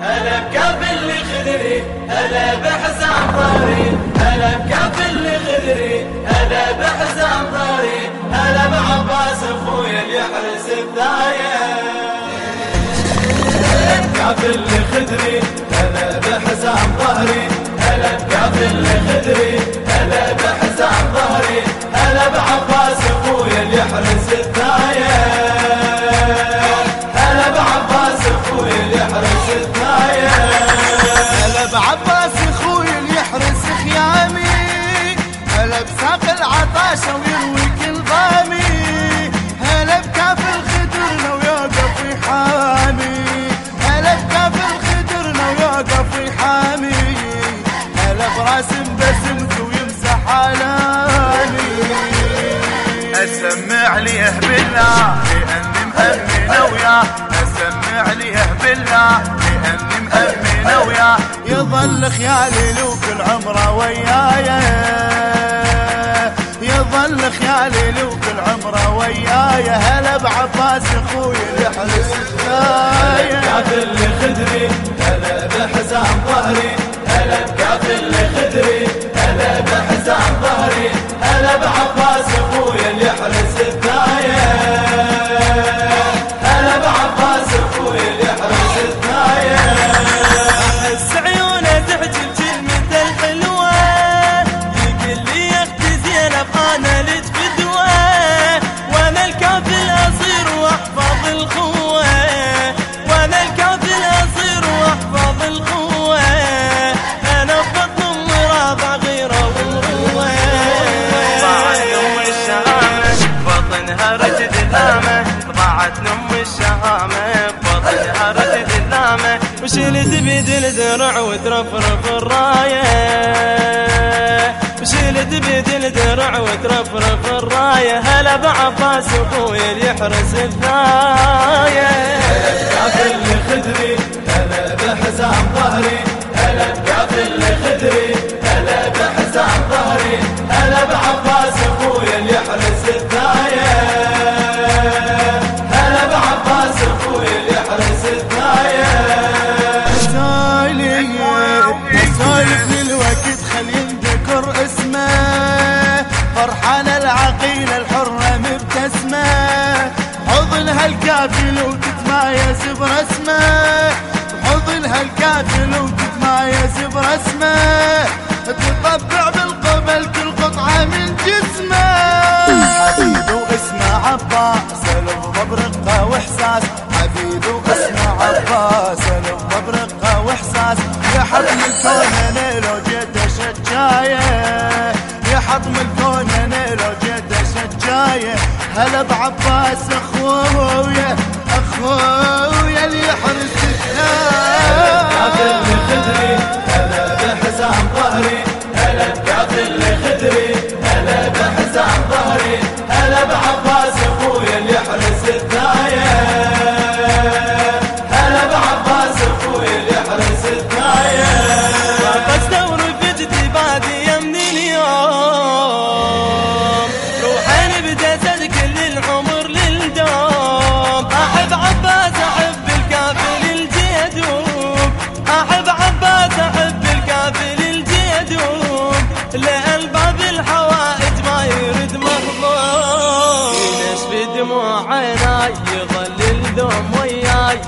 هلا بكاف اللي خدري هلا بحزام ضاري هلا بكاف اللي خدري هلا بحزام ضاري هلا بعباس اخويا اللي يحرس الداية. بكاف اللي خدري هلا بحزام ظهري هلا بكاف اللي خدري هلا بحزام ظهري هلا بعباس اخويا اللي يحرس الداية. اسمع ليه بالله لاني مأمن وياه. اسمع ليه بالله لاني مأمن وياه. يظل خيالي لو كل عمره وياي. يظل خيالي لو كل عمره وياي. هلا بعباس أخوي اللي حرس الثايه كاف اللي خدري هلا بحزام ظهري. هلا بكاف اللي خدري رجل دلامه ضاعت ام الشهامة. بطنها رجل دلامه وشلت بيد الدرع وترفرف الراية. وشلت بيد الدرع وترفرف الراية. هلا بعباس أخوي اللي يحرس الثاية. برسمه تطبع بالقبل كل قطعة من جسمه. حبيبي واسمه عباس لفظه برقة وإحساس. حبيبي واسمه عباس لفظه برقة وإحساس. يا حطم الكون أنا لو جيت شجاية يا حطم الكون أنا لو جيت شجاية هلا بعباس أخويا أخويا اللي يحرس دموع عيناي يظل الدوم وياي.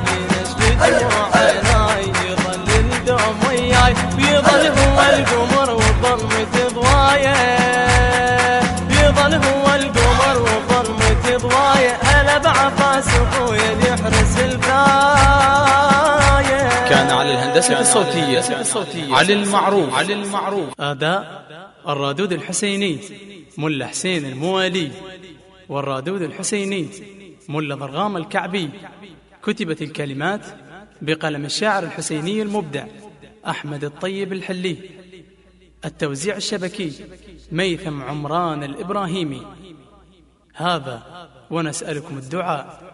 على الهندسة الصوتية. علي المعروف. علي المعروف. أداء الرادود الحسيني ملا حسين الموالي. والرادود الحسيني ملا ضرغام الكعبي. كتبت الكلمات بقلم الشاعر الحسيني المبدع أحمد الطيب الحلي. التوزيع الشبكي ميثم عمران الإبراهيمي. هذا ونسألكم الدعاء.